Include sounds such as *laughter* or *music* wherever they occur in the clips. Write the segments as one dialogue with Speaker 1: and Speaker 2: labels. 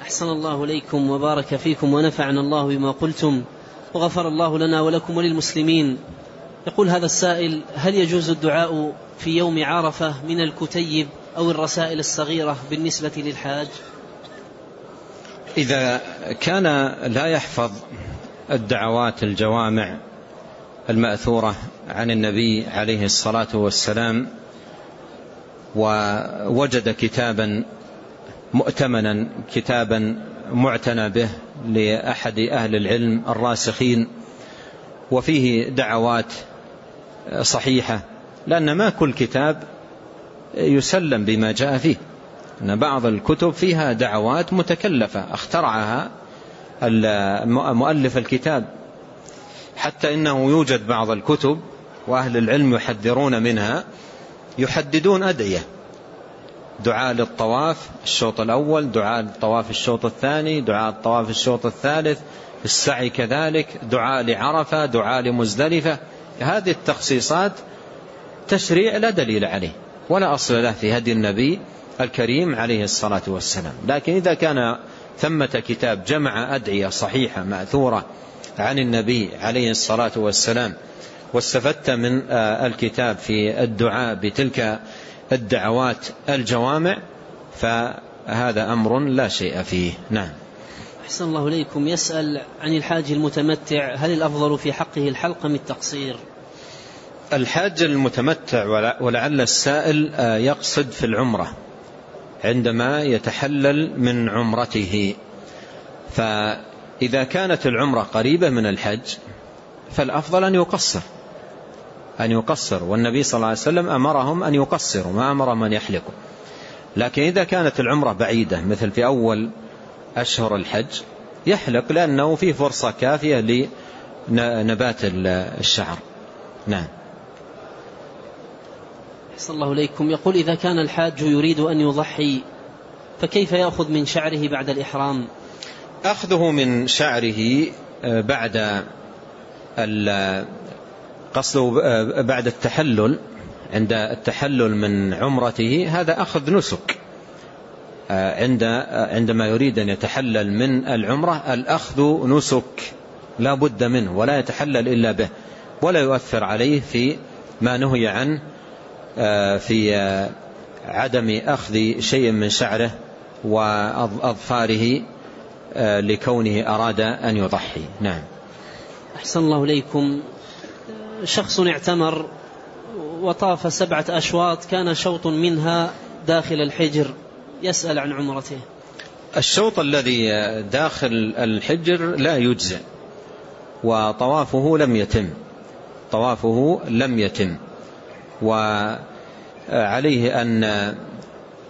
Speaker 1: أحسن الله إليكم وبارك فيكم ونفعنا الله بما قلتم وغفر الله لنا ولكم وللمسلمين. يقول هذا السائل هل يجوز الدعاء في يوم عرفة من الكتيب أو الرسائل الصغيرة بالنسبة للحاج؟
Speaker 2: إذا كان لا يحفظ الدعوات الجوامع المأثورة عن النبي عليه الصلاة والسلام ووجد كتابا مؤتمنا كتابا معتنى به لأحد أهل العلم الراسخين وفيه دعوات صحيحة لأن ما كل كتاب يسلم بما جاء فيه. أن بعض الكتب فيها دعوات متكلفة اخترعها مؤلف الكتاب. حتى إنه يوجد بعض الكتب وأهل العلم يحذرون منها يحددون أدعية. دعاء للطواف الشوط الأول دعاء للطواف الشوط الثاني دعاء للطواف الشوط الثالث السعي كذلك دعاء لعرفة دعاء لمزدلفة. هذه التخصيصات تشريع لا دليل عليه ولا أصل له في هدي النبي الكريم عليه الصلاة والسلام. لكن إذا كان ثمة كتاب جمع أدعية صحيحة مأثورة عن النبي عليه الصلاة والسلام واستفدت من الكتاب في الدعاء بتلك الدعوات الجوامع فهذا أمر لا شيء فيه. نعم.
Speaker 1: أحسن الله إليكم. يسأل عن الحاج المتمتع هل الأفضل في حقه الحلق من التقصير؟
Speaker 2: الحاج المتمتع ولعل السائل يقصد في العمرة عندما يتحلل من عمرته. فإذا كانت العمرة قريبة من الحج فالأفضل أن يقصر. أن يقصر والنبي صلى الله عليه وسلم أمرهم أن يقصروا ما أمرهم أن يحلقوا. لكن إذا كانت العمرة بعيدة مثل في أول أشهر الحج يحلق لأنه فيه فرصة كافية لنبات الشعر. نعم.
Speaker 1: أحسن الله إليكم. يقول إذا كان الحاج يريد أن يضحي فكيف يأخذ من شعره بعد الإحرام؟
Speaker 2: أخذه من شعره بعد قصده بعد التحلل عند التحلل من عمرته هذا أخذ نسك. عند عندما يريد أن يتحلل من العمرة الأخذ نسك لا بد منه ولا يتحلل إلا به ولا يؤثر عليه في ما نهي عنه في عدم أخذ شيء من شعره وأظفاره لكونه أراد أن يضحي. نعم.
Speaker 1: أحسن الله إليكم. شخص اعتمر وطاف سبعة أشواط كان شوط منها داخل الحجر. يسأل عن عمرته.
Speaker 2: الشوط الذي داخل الحجر لا يجزئ وطوافه لم يتم. طوافه لم يتم. وعليه أن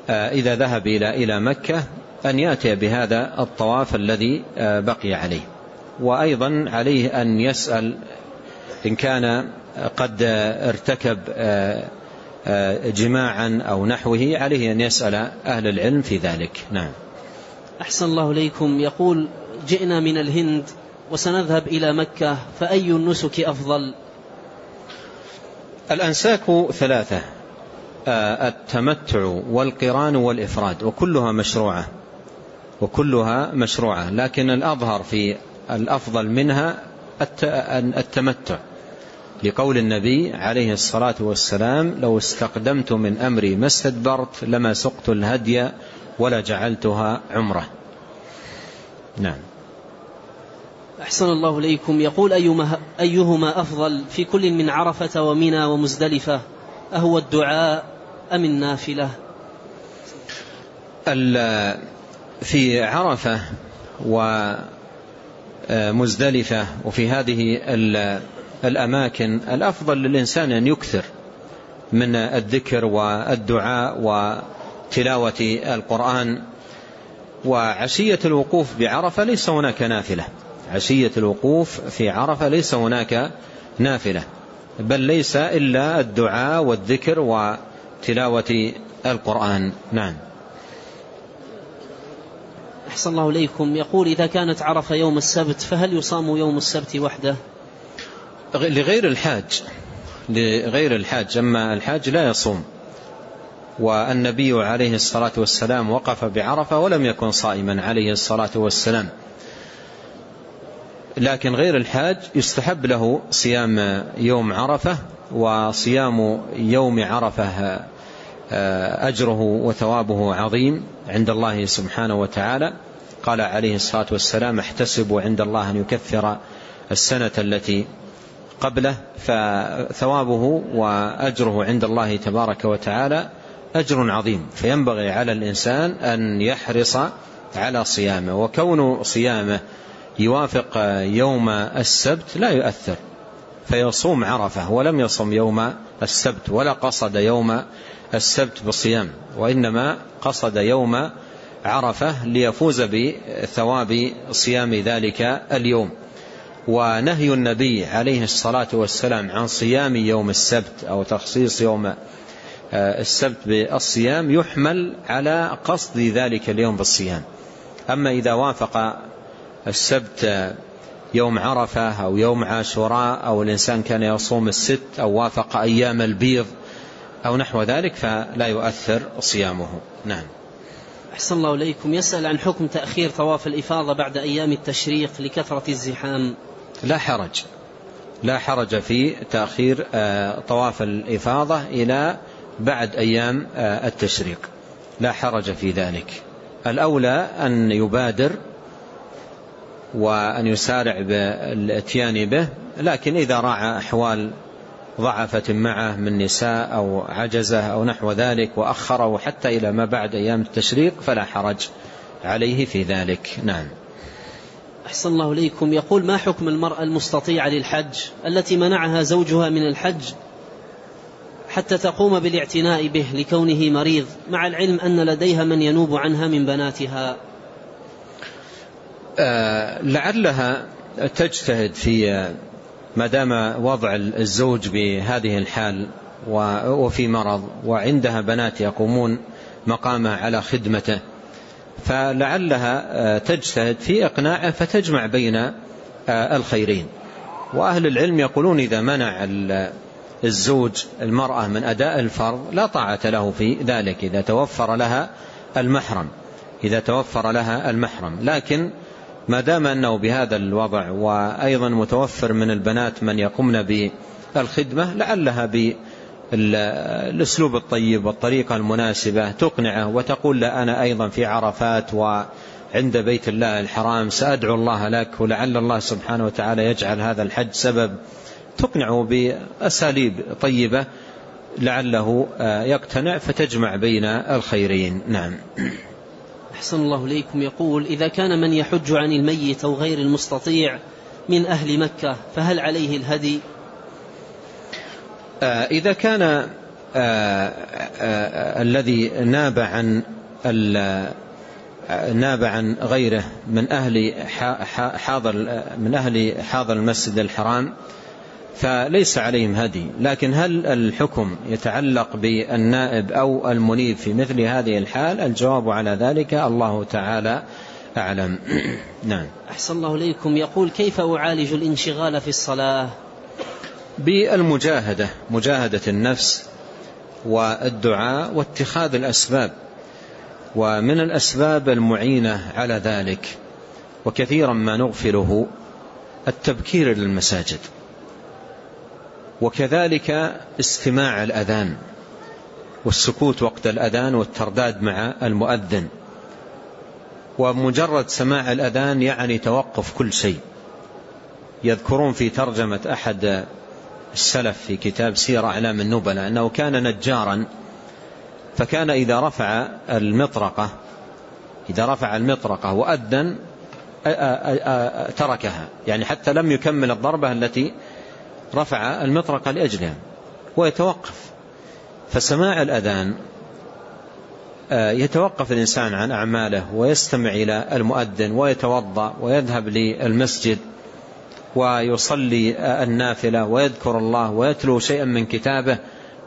Speaker 2: إذا ذهب إلى إلى مكة أن يأتي بهذا الطواف الذي بقي عليه. وأيضا عليه أن يسأل إن كان قد ارتكب جماعا أو نحوه عليه أن يسأل أهل العلم في ذلك. نعم.
Speaker 1: أحسن الله إليكم. يقول جئنا من الهند وسنذهب إلى مكة فأي النسك أفضل؟
Speaker 2: الأنساك ثلاثة التمتع والقران والإفراد وكلها مشروعة وكلها مشروعة. لكن الأظهر في الأفضل منها التمتع. لقول النبي عليه الصلاة والسلام لو استقدمت من أمري ما استدبرت لما سقت الهدي ولا جعلتها عمرة. نعم.
Speaker 1: أحسن الله إليكم. يقول أيهما, أيهما أفضل في كل من عرفة ومنى ومزدلفة؟ أهو الدعاء أم النافلة؟
Speaker 2: في عرفة ومزدلفة وفي هذه الأماكن الأفضل للإنسان أن يكثر من الذكر والدعاء وتلاوة القرآن. وعشية الوقوف بعرفة ليس هناك نافلة. عشية الوقوف في عرفة ليس هناك نافلة. بل ليس إلا الدعاء والذكر وتلاوة القرآن. نعم.
Speaker 1: أحسن الله إليكم. يقول إذا كانت عرفة يوم السبت فهل يصام يوم السبت وحده؟
Speaker 2: لغير الحاج لغير الحاج. أما الحاج لا يصوم. والنبي عليه الصلاة والسلام وقف بعرفة ولم يكن صائما عليه الصلاة والسلام. لكن غير الحاج يستحب له صيام يوم عرفة وصيام يوم عرفة أجره وثوابه عظيم عند الله سبحانه وتعالى. قال عليه الصلاة والسلام احتسب عند الله أن يكفر السنة التي قبله. فثوابه وأجره عند الله تبارك وتعالى أجر عظيم. فينبغي على الإنسان أن يحرص على صيامه وكون صيامه يوافق يوم السبت لا يؤثر. فيصوم عرفة ولم يصم يوم السبت ولا قصد يوم السبت بالصيام وإنما قصد يوم عرفة ليفوز بثواب صيام ذلك اليوم. ونهي النبي عليه الصلاة والسلام عن صيام يوم السبت أو تخصيص يوم آه، السبت بالصيام يحمل على قصد ذلك اليوم بالصيام. أما إذا وافق السبت يوم عرفة أو يوم عاشوراء أو الإنسان كان يصوم الست أو وافق أيام البيض أو نحو ذلك فلا يؤثر صيامه. نعم.
Speaker 1: أحسن الله إليكم. يسأل عن حكم تأخير طواف الإفاضة بعد أيام التشريق لكثرة الزحام.
Speaker 2: لا حرج. لا حرج في تأخير آه، طواف الإفاضة إلى بعد أيام آه، التشريق. لا حرج في ذلك. الأولى أن يبادر وأن يسارع بالاتيان به لكن إذا راعى أحوال ضعفت معه من نساء أو عجزة أو نحو ذلك وأخره حتى إلى ما بعد أيام التشريق فلا حرج عليه في ذلك. نعم.
Speaker 1: أحسن الله إليكم. يقول ما حكم المرأة المستطيعة للحج؟ التي منعها زوجها من الحج حتى تقوم بالاعتناء به لكونه مريض مع العلم أن لديها من ينوب عنها من بناتها.
Speaker 2: لعلها تجتهد في ما دام وضع الزوج بهذه الحال وفي مرض وعندها بنات يقومون مقامه على خدمته فلعلها آه، تجتهد في إقناعه فتجمع بين آه، الخيرين. وأهل العلم يقولون إذا منع الزوج المرأة من أداء الفرض لا طاعة له في ذلك إذا توفر لها المحرم إذا توفر لها المحرم. لكن ما دام أنه بهذا الوضع وأيضا متوفر من البنات من يقمن بالخدمة لعلها بالأسلوب الطيب والطريقة المناسبة تقنعه وتقول لا أنا أيضا في عرفات وعند بيت الله الحرام سأدعو الله لك ولعل الله سبحانه وتعالى يجعل هذا الحج سبب تقنعه بأساليب طيبة لعله يقتنع فتجمع بين الخيرين. نعم.
Speaker 1: أحسن الله إليكم. يقول إذا كان من يحج عن الميت أو غير المستطيع من أهل مكة فهل عليه الهدي؟
Speaker 2: آه إذا كان آه آه الذي ناب عن ناب عن غيره من أهل حاضر من أهل حاضر المسجد الحرام فليس عليهم هدي. لكن هل الحكم يتعلق بالنائب أو المنيب في مثل هذه الحال؟ الجواب على ذلك الله تعالى أعلم. *clears throat* نعم.
Speaker 1: أحسن الله إليكم. يقول كيف أعالج الانشغال في الصلاة؟
Speaker 2: بالمجاهدة مجاهدة النفس والدعاء واتخاذ الأسباب ومن الأسباب المعينة على ذلك وكثيرا ما نغفله التبكير للمساجد. وكذلك استماع الأذان والسكوت وقت الأذان والترداد مع المؤذن. ومجرد سماع الأذان يعني توقف كل شيء. يذكرون في ترجمة أحد السلف في كتاب سير أعلام النبلاء أنه كان نجارا فكان إذا رفع المطرقة إذا رفع المطرقة وأذن تركها. يعني حتى لم يكمل الضربة التي رفع المطرقة لأجلها ويتوقف. فسماع الأذان آه، يتوقف الإنسان عن أعماله ويستمع إلى المؤذن ويتوضأ ويذهب للمسجد ويصلي النافلة ويذكر الله ويتلو شيئا من كتابه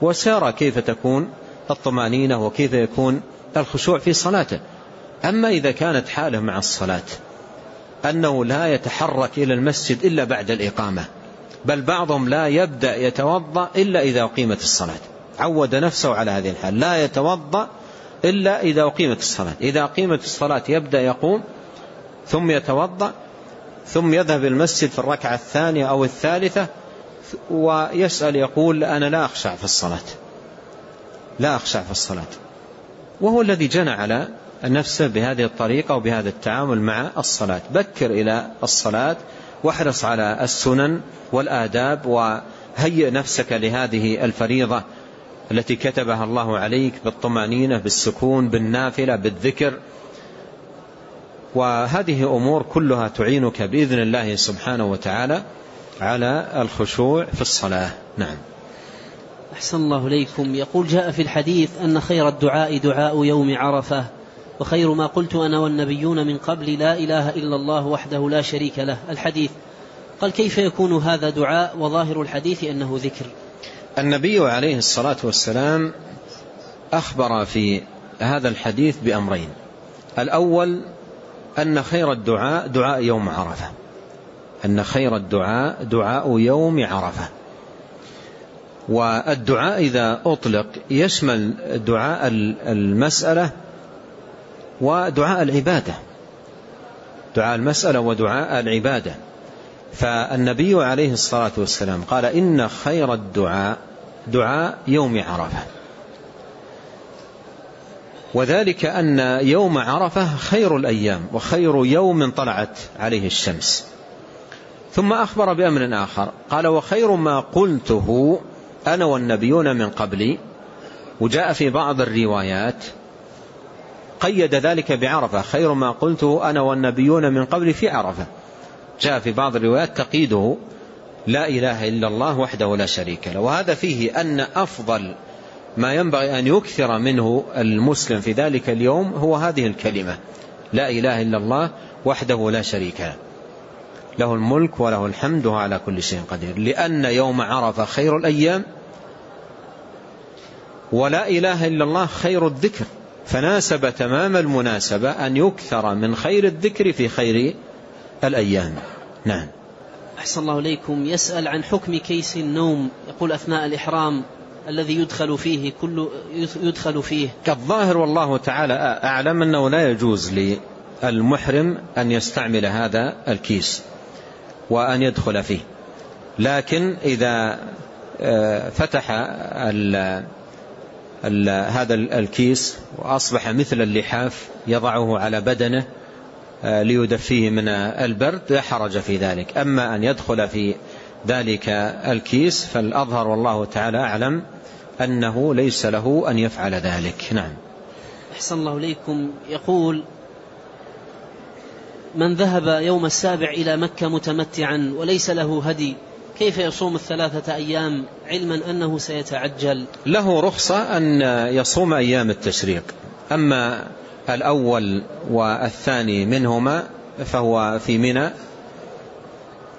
Speaker 2: وسيرى كيف تكون الطمأنينة وكيف يكون الخشوع في صلاته. أما إذا كانت حاله مع الصلاة أنه لا يتحرك إلى المسجد إلا بعد الإقامة. بل بعضهم لا يبدأ يتوضأ إلا إذا أقيمت الصلاة. عود نفسه على هذه الحال. لا يتوضأ إلا إذا أقيمت الصلاة. إذا أقيمت الصلاة يبدأ يقوم ثم يتوضأ ثم يذهب المسجد في الركعة الثانية أو الثالثة ويسأل يقول أنا لا أخشع في الصلاة. لا أخشع في الصلاة. وهو الذي جنى على نفسه بهذه الطريقة وبهذا التعامل مع الصلاة. بكر إلى الصلاة واحرص على السنن والآداب وهيئ نفسك لهذه الفريضة التي كتبها الله عليك بالطمأنينة بالسكون بالنافلة بالذكر. وهذه أمور كلها تعينك بإذن الله سبحانه وتعالى على الخشوع في الصلاة. نعم.
Speaker 1: أحسن الله إليكم. يقول جاء في الحديث أن خير الدعاء دعاء يوم عرفة. وخير ما قلت أنا والنبيون من قبل لا إله إلا الله وحده لا شريك له. الحديث قال كيف يكون هذا دعاء؟ وظاهر الحديث أنه ذكر.
Speaker 2: النبي عليه الصلاة والسلام أخبر في هذا الحديث بأمرين. الأول أن خير الدعاء دعاء يوم عرفة. أن خير الدعاء دعاء يوم عرفة. والدعاء إذا أطلق يشمل دعاء المسألة ودعاء العبادة. دعاء المسألة ودعاء العبادة. فالنبي عليه الصلاة والسلام قال إن خير الدعاء دعاء يوم عرفة. وذلك أن يوم عرفة خير الأيام وخير يوم طلعت عليه الشمس. ثم أخبر بأمر آخر. قال وخير ما قلته أنا والنبيون من قبلي. وجاء في بعض الروايات قيد ذلك بعرفة. خير ما قلته أنا والنبيون من قبل في عرفة. جاء في بعض الروايات تقيده لا إله إلا الله وحده لا شريك له. وهذا فيه أن أفضل ما ينبغي أن يكثر منه المسلم في ذلك اليوم هو هذه الكلمة. لا إله إلا الله وحده لا شريك له. له الملك وله الحمد وهو على كل شيء قدير. لأن يوم عرفة خير الأيام ولا إله إلا الله خير الذكر. فناسب تمام المناسبة أن يكثر من خير الذكر في خير الأيام. نعم.
Speaker 1: أحسن الله إليكم. يسأل عن حكم كيس النوم يقول أثناء الإحرام الذي يدخل فيه كل يدخل فيه.
Speaker 2: الظاهر والله تعالى أعلم أنه لا يجوز للمحرم أن يستعمل هذا الكيس وأن يدخل فيه. لكن إذا آه، فتح هذا الكيس وأصبح مثل اللحاف يضعه على بدنه آه، ليدفيه من البرد لا حرج في ذلك. أما أن يدخل في ذلك الكيس فالأظهر والله تعالى أعلم أنه ليس له أن يفعل ذلك. نعم.
Speaker 1: أحسن الله إليكم. يقول من ذهب يوم السابع إلى مكة متمتعا وليس له هدي كيف يصوم الثلاثة أيام علما أنه سيتعجل؟
Speaker 2: له رخصة أن يصوم أيام التشريق. أما الأول والثاني منهما فهو في منى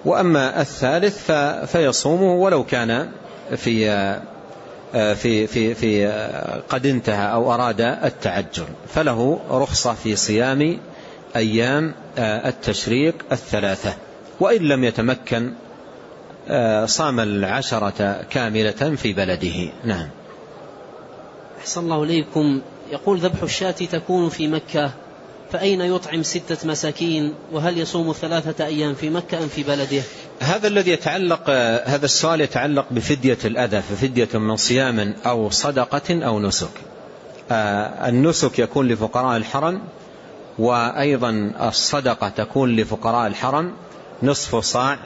Speaker 2: وأما الثالث فيصومه ولو كان في في في في قد انتهى أو أراد التعجل. فله رخصة في صيام أيام التشريق الثلاثة. وإن لم يتمكن صام العشرة كاملة في بلده. نعم.
Speaker 1: أحسن الله إليكم. يقول ذبح الشاة تكون في مكة فأين يطعم ستة مساكين؟ وهل يصوم ثلاثة أيام في مكة أم في بلده؟
Speaker 2: هذا الذي يتعلق هذا السؤال يتعلق بفدية الأذى ففدية من صيام أو صدقة أو نسك. آه، النسك يكون لفقراء الحرم وأيضا الصدقة تكون لفقراء الحرم نصف صاع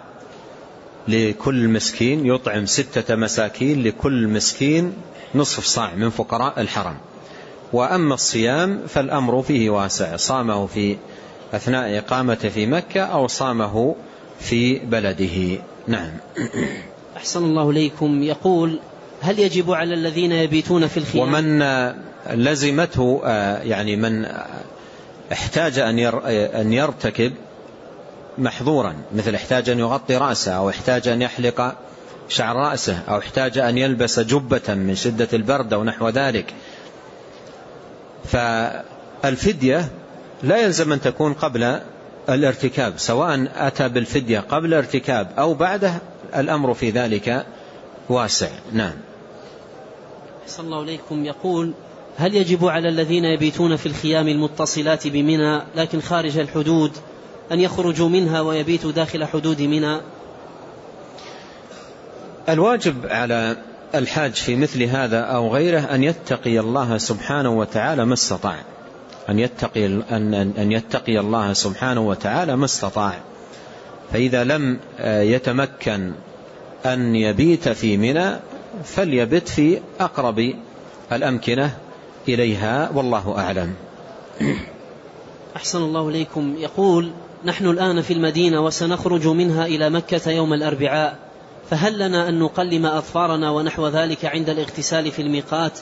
Speaker 2: لكل مسكين يطعم ستة مساكين لكل مسكين نصف صاع من فقراء الحرم. وأما الصيام فالأمر فيه واسع. صامه في أثناء إقامته في مكة أو صامه في بلده. نعم.
Speaker 1: أحسن الله إليكم. يقول هل يجب على الذين يبيتون في الخيام؟
Speaker 2: ومن لزمته يعني من احتاج أن يرتكب محظورا مثل احتاج أن يغطي رأسه أو احتاج أن يحلق شعر رأسه أو احتاج أن يلبس جبة من شدة البرد أو نحو ذلك. فالفدية لا يلزم أن تكون قبل الارتكاب سواء أتى بالفدية قبل ارتكاب أو بعده الأمر في ذلك واسع. نعم.
Speaker 1: صلى الله عليكم يقول هل يجب على الذين يبيتون في الخيام المتصلات بمنى لكن خارج الحدود أن يخرجوا منها ويبيتوا داخل حدود منى؟
Speaker 2: الواجب على الحاج في مثل هذا أو غيره أن يتقي الله سبحانه وتعالى ما استطاع. أن يتقي, أن, أن يتقي الله سبحانه وتعالى ما استطاع. فإذا لم يتمكن أن يبيت في منى فليبت في أقرب الأمكنة إليها والله أعلم.
Speaker 1: أحسن الله إليكم. يقول نحن الآن في المدينة وسنخرج منها إلى مكة يوم الأربعاء فهل لنا أن نقلم أظفارنا ونحو ذلك عند الاغتسال في الميقات؟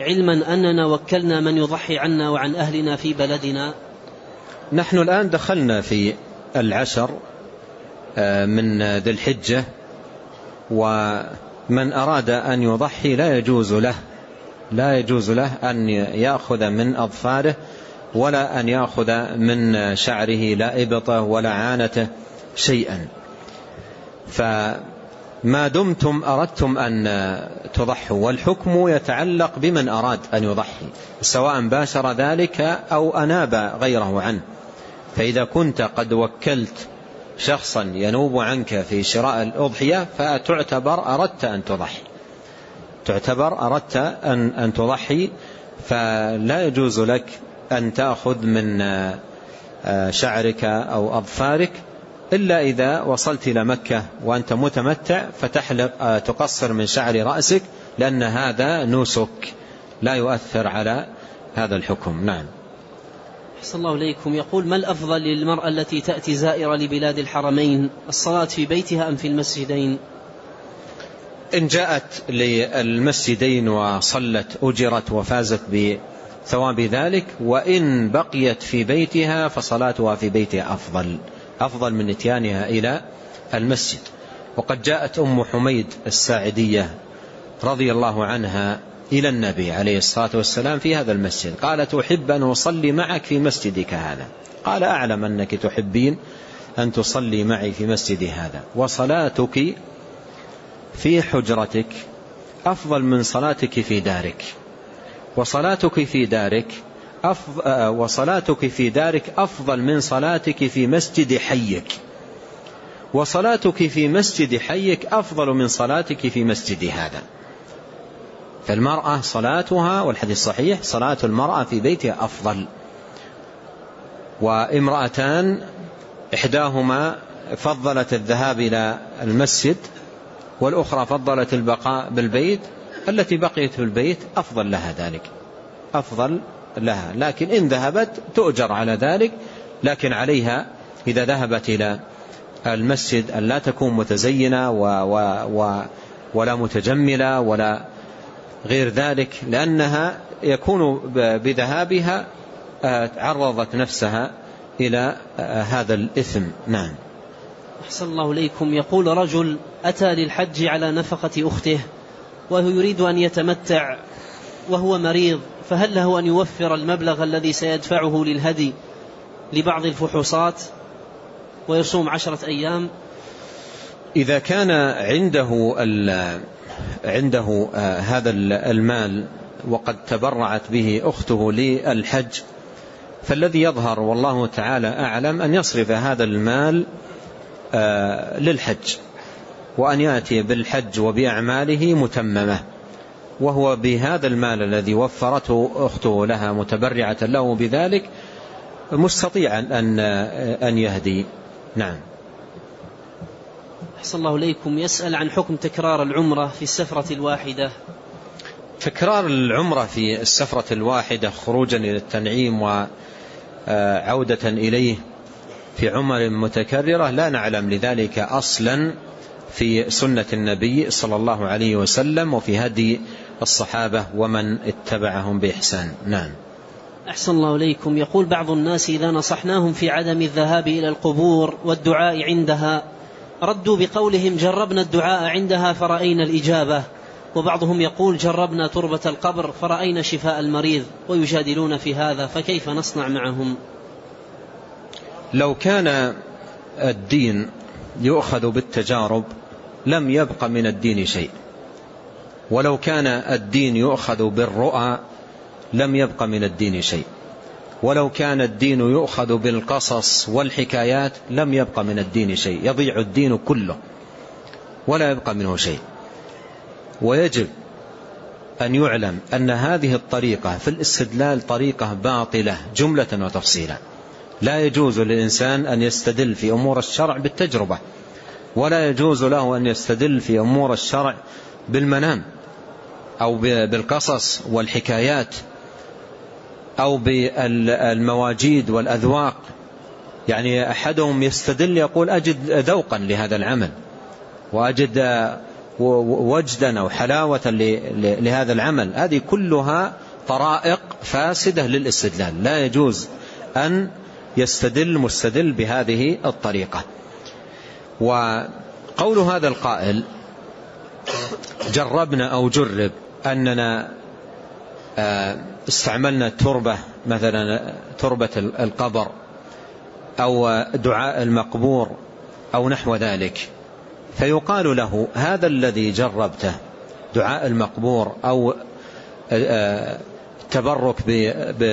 Speaker 1: علما أننا وكلنا من يضحي عنا وعن أهلنا في بلدنا.
Speaker 2: نحن الآن دخلنا في العشر آه، من ذي الحجة ومن أراد أن يضحي لا يجوز له لا يجوز له أن يأخذ من أظفاره. ولا أن يأخذ من شعره لا إبطة ولا عانته شيئا. فما دمتم أردتم أن تضحوا والحكم يتعلق بمن أراد أن يضحي سواء باشر ذلك أو أناب غيره عنه. فإذا كنت قد وكلت شخصا ينوب عنك في شراء الأضحية فتعتبر أردت أن تضحي. تعتبر أردت أن, أن تضحي فلا يجوز لك أن تأخذ من آه، شعرك أو أظفارك إلا إذا وصلت إلى مكة وأنت متمتع فتحلق آه، تقصر من شعر رأسك لأن هذا نسك لا يؤثر على هذا الحكم. نعم.
Speaker 1: أحسن الله إليكم. يقول ما الأفضل للمرأة التي تأتي زائرة لبلاد الحرمين الصلاة في بيتها أم في المسجدين؟
Speaker 2: إن جاءت للمسجدين وصلت أجرت وفازت بثواب ذلك وإن بقيت في بيتها فصلاتها في بيتها أفضل أفضل من اتيانها إلى المسجد. وقد جاءت أم حميد الساعدية رضي الله عنها إلى النبي عليه الصلاة والسلام في هذا المسجد قالت أحب أن أصلي معك في مسجدك هذا. قال أعلم أنك تحبين أن تصلي معي في مسجد هذا وصلاتك في حجرتك أفضل من صلاتك في دارك. وصلاتك في دارك آه، وصلاتك في دارك أفضل من صلاتك في مسجد حيك. وصلاتك في مسجد حيك أفضل من صلاتك في مسجد هذا. فالمرأة صلاتها والحديث صحيح صلاة المرأة في بيتها أفضل. وامرأتان إحداهما فضلت الذهاب إلى المسجد والأخرى فضلت البقاء بالبيت التي بقيت في البيت أفضل لها ذلك. أفضل لها. لكن إن ذهبت تؤجر على ذلك لكن عليها إذا ذهبت إلى المسجد أن لا تكون متزينة و و و ولا متجملة ولا غير ذلك لأنها يكون بذهابها آه، عرضت نفسها إلى آه، هذا الإثم. نعم.
Speaker 1: أحسن الله إليكم. يقول رجل أتى للحج على نفقة أخته وهو يريد أن يتمتع وهو مريض فهل له أن يوفر المبلغ الذي سيدفعه للهدي لبعض الفحوصات ويصوم عشرة أيام؟
Speaker 2: إذا كان عنده عنده آه، هذا المال وقد تبرعت به أخته للحج فالذي يظهر والله تعالى أعلم أن يصرف هذا المال آه، للحج. وأن يأتي بالحج وبأعماله متممة وهو بهذا المال الذي وفرته أخته لها متبرعة له بذلك مستطيعا أن, أن يهدي. نعم.
Speaker 1: أحسن الله إليكم. يسأل عن حكم تكرار العمرة في السفرة الواحدة.
Speaker 2: تكرار العمرة في السفرة الواحدة خروجا إلى التنعيم وعودة إليه في عمر متكررة لا نعلم لذلك أصلا في سنة النبي صلى الله عليه وسلم وفي هدي الصحابة ومن اتبعهم بإحسان. نعم.
Speaker 1: أحسن الله إليكم. يقول بعض الناس إذا نصحناهم في عدم الذهاب إلى القبور والدعاء عندها ردوا بقولهم جربنا الدعاء عندها فرأينا الإجابة. وبعضهم يقول جربنا تربة القبر فرأينا شفاء المريض ويجادلون في هذا فكيف نصنع معهم؟
Speaker 2: لو كان الدين يؤخذ بالتجارب لم يبق من الدين شيء. ولو كان الدين يؤخذ بالرؤى لم يبق من الدين شيء. ولو كان الدين يؤخذ بالقصص والحكايات لم يبق من الدين شيء. يضيع الدين كله ولا يبقى منه شيء. ويجب أن يعلم أن هذه الطريقة في الاستدلال طريقة باطلة جملة وتفصيلا. لا يجوز للإنسان أن يستدل في أمور الشرع بالتجربة ولا يجوز له أن يستدل في أمور الشرع بالمنام أو بالقصص والحكايات أو بالمواجيد والأذواق. يعني أحدهم يستدل يقول أجد ذوقا لهذا العمل وأجد وجدا أو حلاوة لهذا العمل. هذه كلها طرائق فاسدة للاستدلال. لا يجوز أن يستدل مستدل بهذه الطريقة. وقول هذا القائل جربنا أو جرب أننا آه، استعملنا التربة مثلا تربة القبر أو دعاء المقبور أو نحو ذلك. فيقال له هذا الذي جربته دعاء المقبور أو التبرك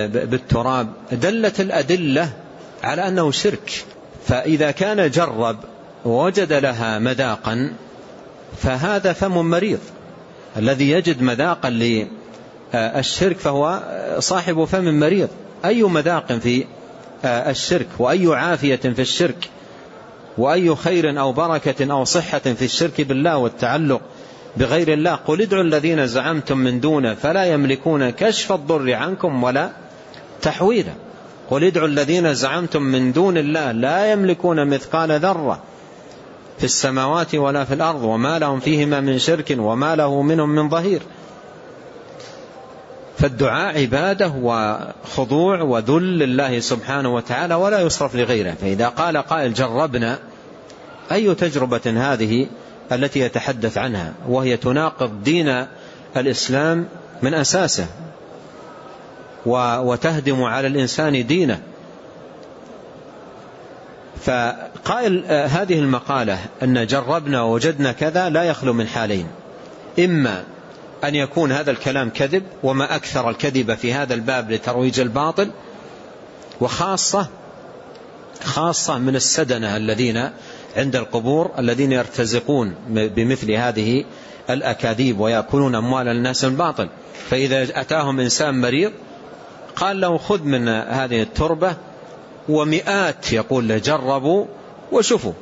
Speaker 2: بالتراب دلت الأدلة على أنه شرك. فإذا كان جرب ووجد لها مذاقا فهذا فم مريض. الذي يجد مذاقا للشرك فهو صاحب فم مريض. أي مذاق في الشرك؟ وأي عافية في الشرك؟ وأي خير أو بركة أو صحة في الشرك بالله والتعلق بغير الله؟ قل ادعوا الذين زعمتم من دونه فلا يملكون كشف الضر عنكم ولا تحويلا. قل ادعوا الذين زعمتم من دون الله لا يملكون مثقال ذرة في السماوات ولا في الأرض وما لهم فيهما من شرك وما له منهم من ظهير. فالدعاء عبادة وخضوع وذل لله سبحانه وتعالى ولا يصرف لغيره. فإذا قال قائل جربنا أي تجربة هذه التي يتحدث عنها؟ وهي تناقض دين الإسلام من أساسه. وتهدم على الإنسان دينه. فقائل هذه المقالة أن جربنا ووجدنا كذا لا يخلو من حالين. إما أن يكون هذا الكلام كذب وما أكثر الكذب في هذا الباب لترويج الباطل وخاصة خاصة من السدنة الذين عند القبور الذين يرتزقون بمثل هذه الأكاذيب ويأكلون أموال الناس الباطل. فإذا أتاهم إنسان مريض قال له خذ من هذه التربة ومئات يقول جربوا وشوفوا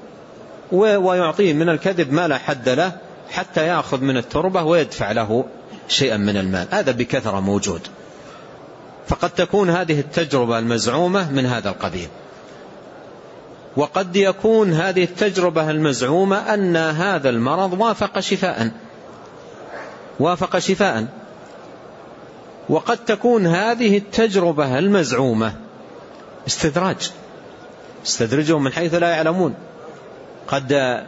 Speaker 2: ويعطيه من الكذب ما لا حد له حتى يأخذ من التربة ويدفع له شيئا من المال. هذا بكثرة موجود. فقد تكون هذه التجربة المزعومة من هذا القبيل. وقد يكون هذه التجربة المزعومة أن هذا المرض وافق شفاء. وافق شفاء. وقد تكون هذه التجربة المزعومة. استدراج. استدرجهم من حيث لا يعلمون. قد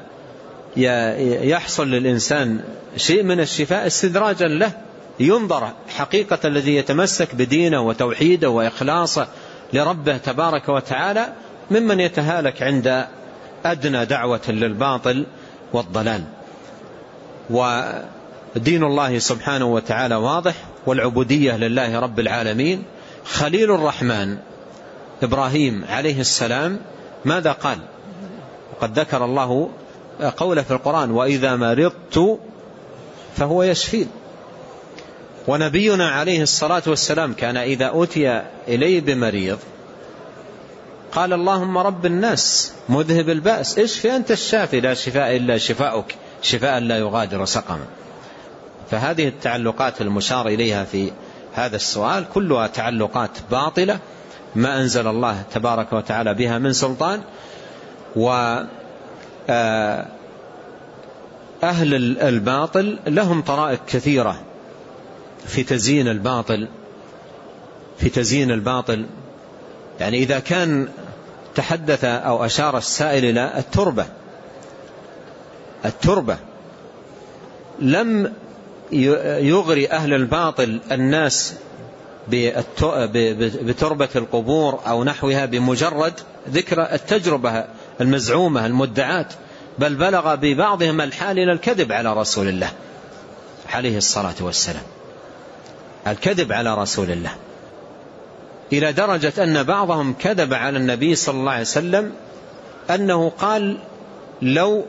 Speaker 2: يحصل للإنسان شيء من الشفاء استدراجا له. ينظر حقيقة الذي يتمسك بدينه وتوحيده وإخلاصه لربه تبارك وتعالى ممن يتهالك عند أدنى دعوة للباطل والضلال. ودين الله سبحانه وتعالى واضح. والعبودية لله رب العالمين. خليل الرحمن إبراهيم عليه السلام ماذا قال؟ وقد ذكر الله قوله في القرآن وإذا مرضت فهو يشفين. ونبينا عليه الصلاة والسلام كان إذا أتي إليه بمريض قال اللهم رب الناس مذهب البأس اشفي أنت الشافي لا شفاء إلا شفاؤك شفاء لا يغادر سقما. فهذه التعلقات المشار إليها في هذا السؤال كلها تعلقات باطلة ما أنزل الله تبارك وتعالى بها من سلطان و آه، أهل الباطل لهم طرائق كثيرة في تزيين الباطل في تزيين الباطل. يعني إذا كان تحدث أو أشار السائل إلى التربة التربة لم يغري أهل الباطل الناس بتربة القبور أو نحوها بمجرد ذكر التجربة المزعومة المدعاة بل بلغ ببعضهم الحال إلى الكذب على رسول الله عليه الصلاة والسلام. الكذب على رسول الله. إلى درجة أن بعضهم كذب على النبي صلى الله عليه وسلم أنه قال لو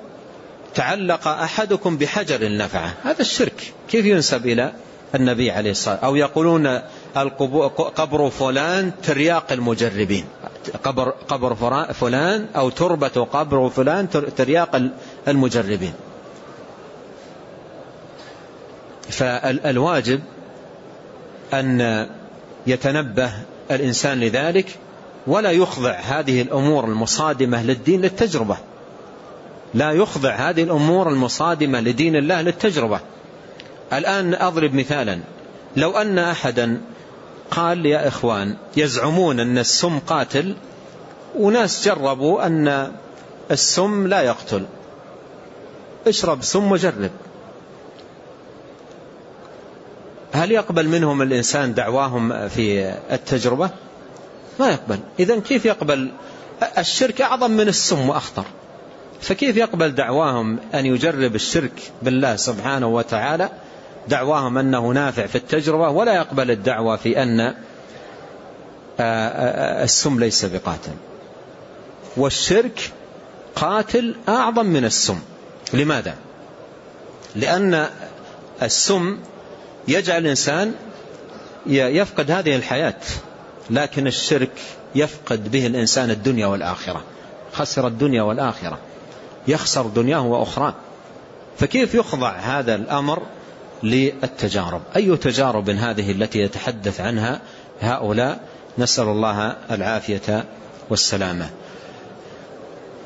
Speaker 2: تعلق أحدكم بحجر نفعه. هذا الشرك. كيف ينسب إلى النبي عليه الصلاة أو يقولون قبر فلان ترياق المجربين. قبر, قبر فلان أو تربة قبر فلان ترياق المجربين. فالواجب أن يتنبه الإنسان لذلك ولا يخضع هذه الأمور المصادمة للدين للتجربة. لا يخضع هذه الأمور المصادمة لدين الله للتجربة. الآن أضرب مثالا. لو أن أحدا قال يا إخوان يزعمون أن السم قاتل وناس جربوا أن السم لا يقتل. اشرب سم وجرب. هل يقبل منهم الإنسان دعواهم في التجربة؟ ما يقبل. إذا كيف يقبل؟ الشرك أعظم من السم وأخطر. فكيف يقبل دعواهم أن يجرب الشرك بالله سبحانه وتعالى؟ دعواهم أنه نافع في التجربة ولا يقبل الدعوة في أن السم ليس بقاتل. والشرك قاتل أعظم من السم. لماذا؟ لأن السم يجعل الإنسان يفقد هذه الحياة لكن الشرك يفقد به الإنسان الدنيا والآخرة. خسر الدنيا والآخرة. يخسر دنياه وأخراه. فكيف يخضع هذا الأمر للتجارب؟ أي تجارب هذه التي يتحدث عنها هؤلاء؟ نسأل الله العافية والسلامة.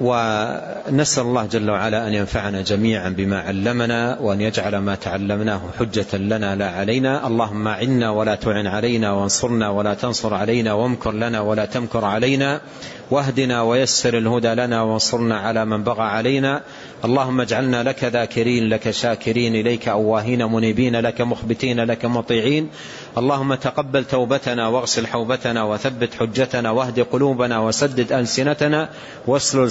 Speaker 2: ونسأل الله جل وعلا أن ينفعنا جميعا بما علمنا وأن يجعل ما تعلمناه حجة لنا لا علينا. اللهم عنا ولا تعن علينا وانصرنا ولا تنصر علينا وامكر لنا ولا تمكر علينا. واهدنا ويسر الهدى لنا وانصرنا على من بغى علينا. اللهم اجعلنا لك ذاكرين لك شاكرين إليك أواهين منيبين لك مخبتين لك مطيعين. اللهم تقبل توبتنا واغسل حوبتنا وثبت حجتنا واهد قلوبنا وسدد ألسنتنا واسلل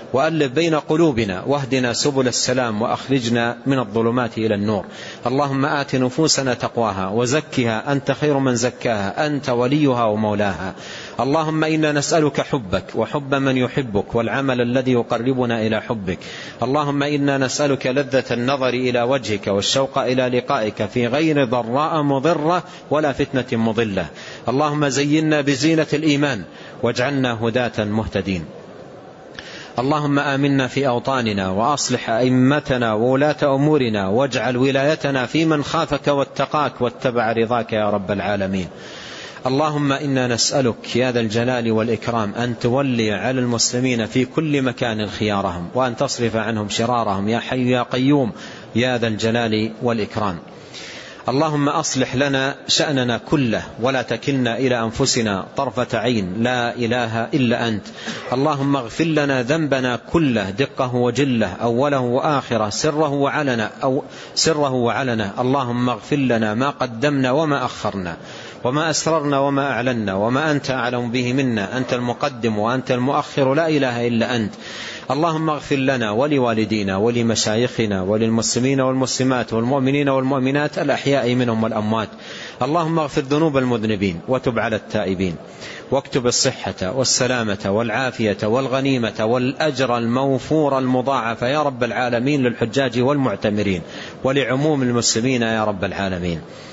Speaker 2: وألف بين قلوبنا واهدنا سبل السلام وأخرجنا من الظلمات إلى النور. اللهم آت نفوسنا تقواها وزكها. أنت خير من زكاها. أنت وليها ومولاها. اللهم إنا نسألك حبك وحب من يحبك والعمل الذي يقربنا إلى حبك. اللهم إنا نسألك لذة النظر إلى وجهك والشوق إلى لقائك في غير ضراء مضرة ولا فتنة مضلة. اللهم زينا بزينة الإيمان واجعلنا هداة مهتدين. اللهم آمنا في أوطاننا وأصلح أئمتنا وولاة أمورنا واجعل ولايتنا في من خافك واتقاك واتبع رضاك يا رب العالمين. اللهم إنا نسألك يا ذا الجلال والإكرام أن تولي على المسلمين في كل مكان خيارهم وأن تصرف عنهم شرارهم يا حي يا قيوم يا ذا الجلال والإكرام. اللهم أصلح لنا شأننا كله ولا تكلنا إلى أنفسنا طرفة عين لا إله إلا أنت. اللهم اغفر لنا ذنبنا كله دقه وجله أوله وآخره سره وعلنا أو سره وعلنا اللهم اغفر لنا ما قدمنا وما أخرنا وما أسررنا وما أعلنا وما أنت أعلم به منا. أنت المقدم وأنت المؤخر لا إله إلا أنت. اللهم اغفر لنا ولوالدينا ولمشايخنا وللمسلمين والمسلمات والمؤمنين والمؤمنات الأحياء منهم والأموات. اللهم اغفر ذنوب المذنبين وتب على التائبين. واكتب الصحة والسلامة والعافية والغنيمة والأجر الموفور المضاعف يا رب العالمين للحجاج والمعتمرين ولعموم المسلمين يا رب العالمين.